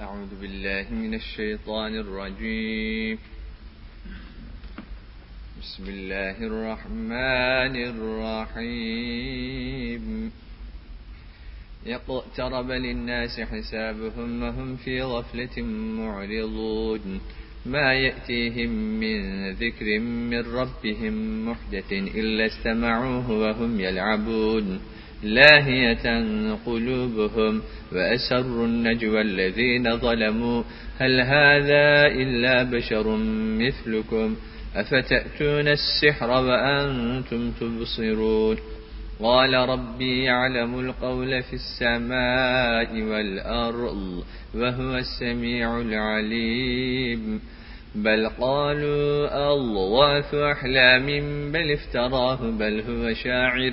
أعوذ بالله من الشيطان الرجيم. بسم الله الرحمن الرحيم. اقترب للناس حسابهم وهم في غفلة معرضون. ما يأتيهم من ذكر من ربهم محدث إلا استمعوه وهم يلعبون. لاهية قلوبهم وأسروا النجوى الذين ظلموا. هل هذا إلا بشر مثلكم؟ أفتأتون السحر وأنتم تبصرون؟ قال ربي يعلم القول في السماء والأرض وهو السميع العليم. بل قالوا الله أحلام بل افتراه بل هو شاعر.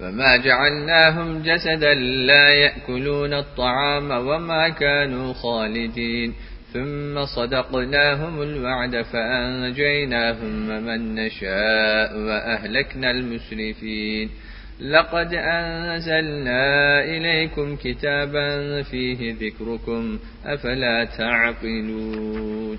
فما جعلناهم جسدا لا يأكلون الطعام وما كانوا خالدين ثم صدقناهم الوعد فأنجيناهم ومن نشاء وأهلكنا المسرفين لقد أنزلنا إليكم كتابا فيه ذكركم أفلا تعقلون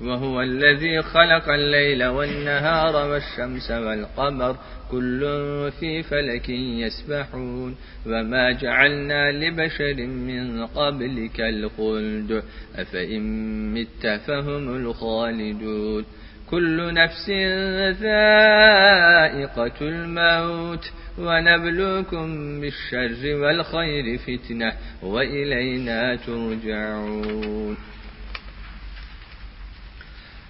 وهو الذي خلق الليل والنهار والشمس والقمر. كل في فلك يسبحون. وما جعلنا لبشر من قبلك الخلد. أفإن مت فهم الخالدون. كل نفس ذائقة الموت. ونبلوكم بالشر والخير فتنة. وإلينا ترجعون.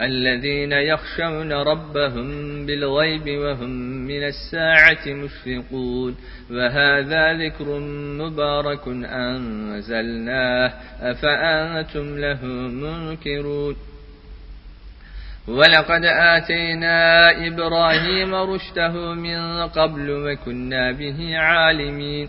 الذين يخشون ربهم بالغيب وهم من الساعة مشفقون وهذا ذكر مبارك أنزلناه أفأنتم له منكرون ولقد آتينا إبراهيم رشده من قبل وكنا به عالمين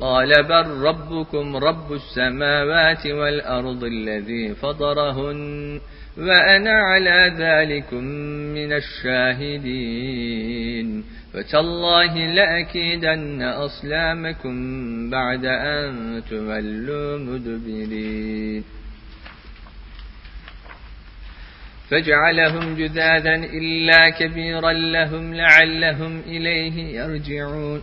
قال بل ربكم رب السماوات والأرض الذي فطرهن وأنا على ذلكم من الشاهدين فتالله لأكيدن أصلامكم بعد أن تولوا مدبرين فجعلهم جذاذا إلا كبيرا لهم لعلهم إليه يرجعون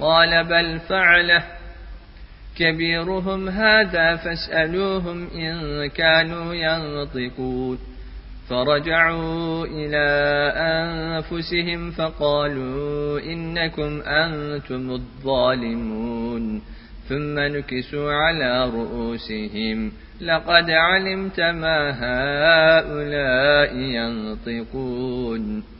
قال بل فعله. كبيرهم هذا فاسألوهم إن كانوا ينطقون. فرجعوا إلى أنفسهم فقالوا إنكم أنتم الظالمون. ثم نكسوا على رؤوسهم. لقد علمت ما هؤلاء ينطقون.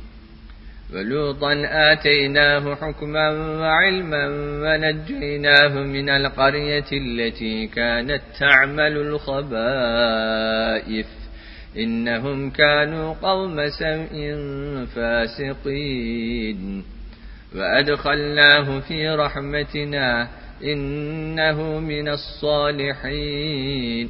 ولوطا آتيناه حكما وعلما ونجيناه من القرية التي كانت تعمل الخبائث. إنهم كانوا قوم سوء فاسقين. وأدخلناه في رحمتنا إنه من الصالحين.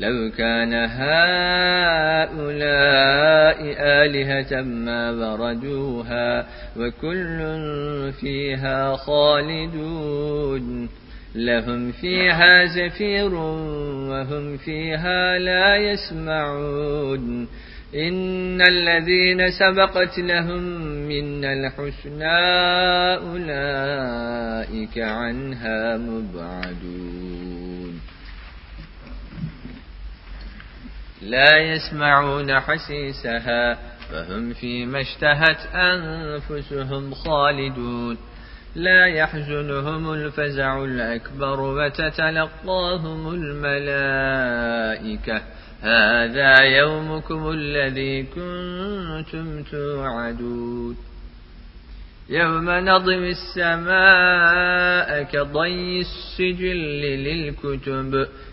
لو كان هؤلاء آلهة ما بردوها وكل فيها خالدون. لهم فيها زفير وهم فيها لا يسمعون. إن الذين سبقت لهم من الحسنى أولئك عنها مبعدون. لا يسمعون حسيسها فهم فيما اشتهت أنفسهم خالدون. لا يحزنهم الفزع الأكبر وتتلقاهم الملائكة. هذا يومكم الذي كنتم توعدون. يوم نضم السماء كضي السجل للكتب.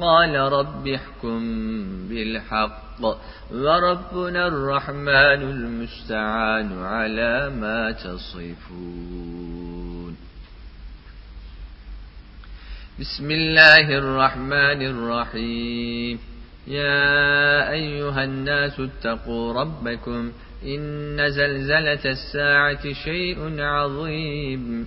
قال رب احكم بالحق وربنا الرحمن المستعان على ما تصفون. بسم الله الرحمن الرحيم. يا أيها الناس اتقوا ربكم إن زلزلة الساعة شيء عظيم.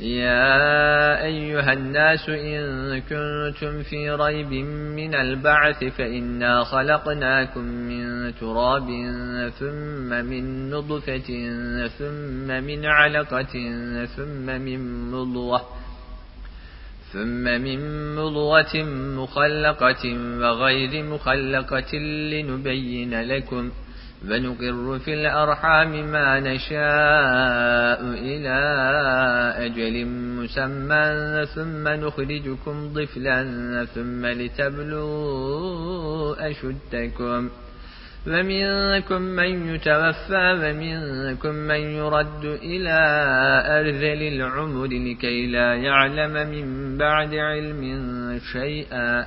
يا أيها الناس إن كنتم في ريب من البعث فإنا خلقناكم من تراب ثم من نضفة ثم من علقة ثم من مضغة ثم من مضغة مخلقة وغير مخلقة لنبين لكم ۖ ونقر في الأرحام ما نشاء إلى أجل مسمى ثم نخرجكم ضفلا ثم لتبلوا أشدكم ومنكم من يتوفى ومنكم من يرد إلى أرذل العمر لكي لا يعلم من بعد علم شيئا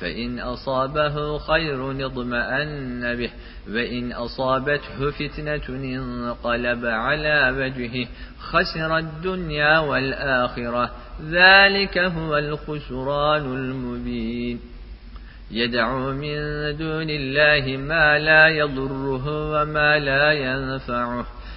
فإن أصابه خير اطمأن به وإن أصابته فتنة انقلب على وجهه خسر الدنيا والآخرة ذلك هو الخسران المبين. يدعو من دون الله ما لا يضره وما لا ينفعه.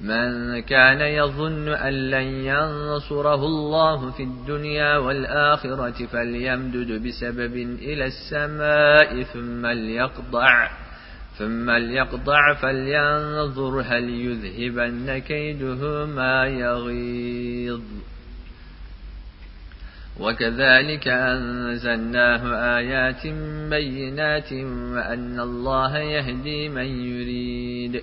من كان يظن أن لن ينصره الله في الدنيا والآخرة فليمدد بسبب إلى السماء ثم ليقضع ثم ليقضع فلينظر هل يذهبن كيده ما يغيظ. وكذلك أنزلناه آيات بينات وأن الله يهدي من يريد.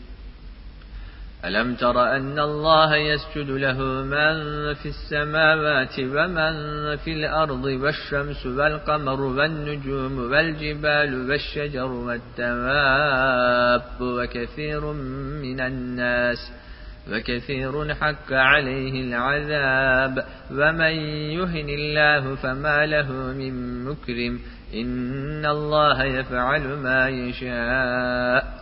ألم تر أن الله يسجد له من في السماوات ومن في الأرض والشمس والقمر والنجوم والجبال والشجر والدواب وكثير من الناس وكثير حق عليه العذاب ومن يهن الله فما له من مكرم إن الله يفعل ما يشاء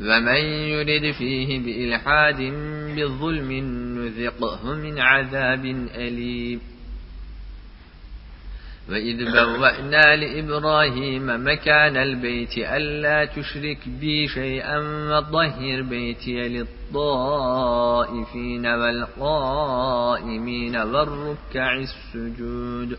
ومن يرد فيه بإلحاد بالظلم نذقه من عذاب أليم. وإذ بوأنا لإبراهيم مكان البيت ألا تشرك بي شيئا وطهر بيتي للطائفين والقائمين والركع السجود.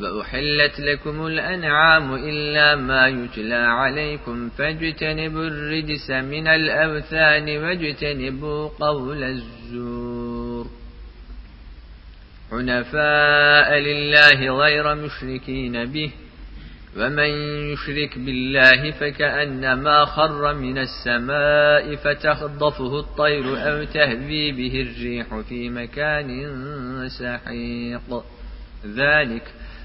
وأحلت لكم الأنعام إلا ما يتلى عليكم فاجتنبوا الرجس من الأوثان واجتنبوا قول الزور. حنفاء لله غير مشركين به ومن يشرك بالله فكأنما خر من السماء فتخضفه الطير أو تهوي به الريح في مكان سحيق. ذلك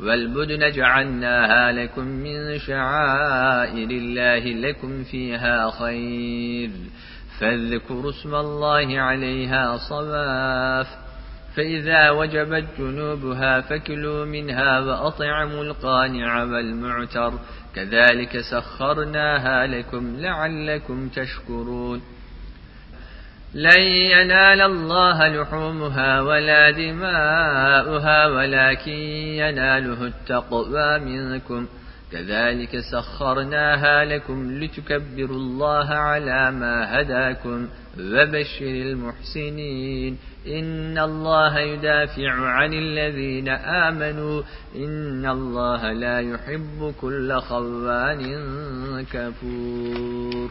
والبدن جعلناها لكم من شعائر الله لكم فيها خير. فاذكروا اسم الله عليها صواف. فإذا وجبت جنوبها فكلوا منها وأطعموا القانع والمعتر. كذلك سخرناها لكم لعلكم تشكرون. لن ينال الله لحومها ولا دماؤها ولكن يناله التقوى منكم. كذلك سخرناها لكم لتكبروا الله على ما هداكم وبشر المحسنين. إن الله يدافع عن الذين آمنوا. إن الله لا يحب كل خوان كفور.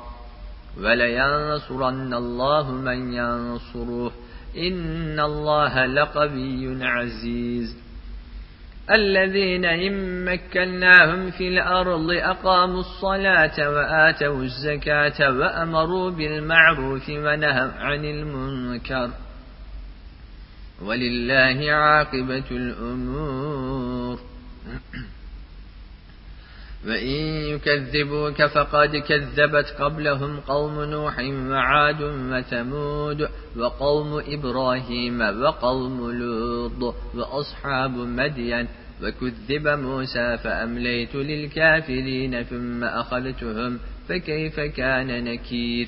ولينصرن الله من ينصره. إن الله لقوي عزيز. الذين إن مكناهم في الأرض أقاموا الصلاة وآتوا الزكاة وأمروا بالمعروف ونهوا عن المنكر. ولله عاقبة الأمور. وإن يكذبوك فقد كذبت قبلهم قوم نوح وعاد وثمود وقوم إبراهيم وقوم لوط وأصحاب مدين وكذب موسى فأمليت للكافرين ثم أخذتهم فكيف كان نكير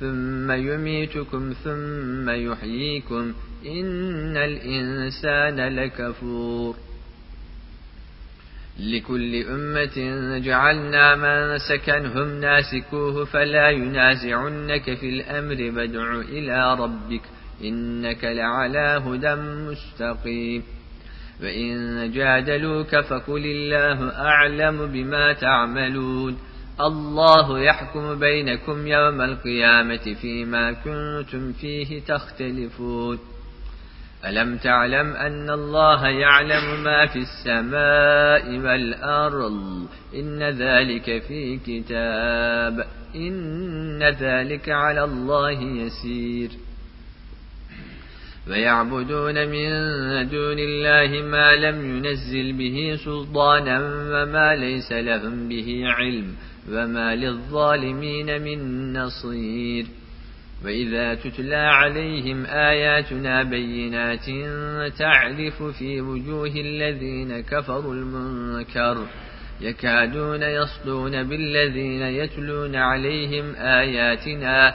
ثم يميتكم ثم يحييكم إن الإنسان لكفور لكل أمة جعلنا من سكنهم ناسكوه فلا ينازعنك في الأمر بدع إلى ربك إنك لعلى هدى مستقيم وإن جادلوك فقل الله أعلم بما تعملون الله يحكم بينكم يوم القيامة فيما كنتم فيه تختلفون. ألم تعلم أن الله يعلم ما في السماء والأرض؟ إن ذلك في كتاب. إن ذلك على الله يسير. ويعبدون من دون الله ما لم ينزل به سلطانا وما ليس لهم به علم. وما للظالمين من نصير. وإذا تتلى عليهم آياتنا بينات تعرف في وجوه الذين كفروا المنكر. يكادون يصلون بالذين يتلون عليهم آياتنا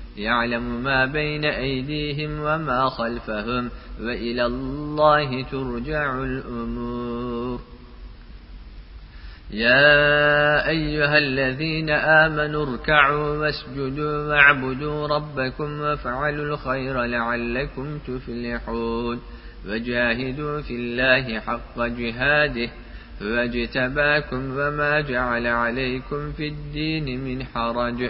يعلم ما بين أيديهم وما خلفهم وإلى الله ترجع الأمور. يا أيها الذين آمنوا اركعوا واسجدوا واعبدوا ربكم وافعلوا الخير لعلكم تفلحون. وجاهدوا في الله حق جهاده واجتباكم وما جعل عليكم في الدين من حرج.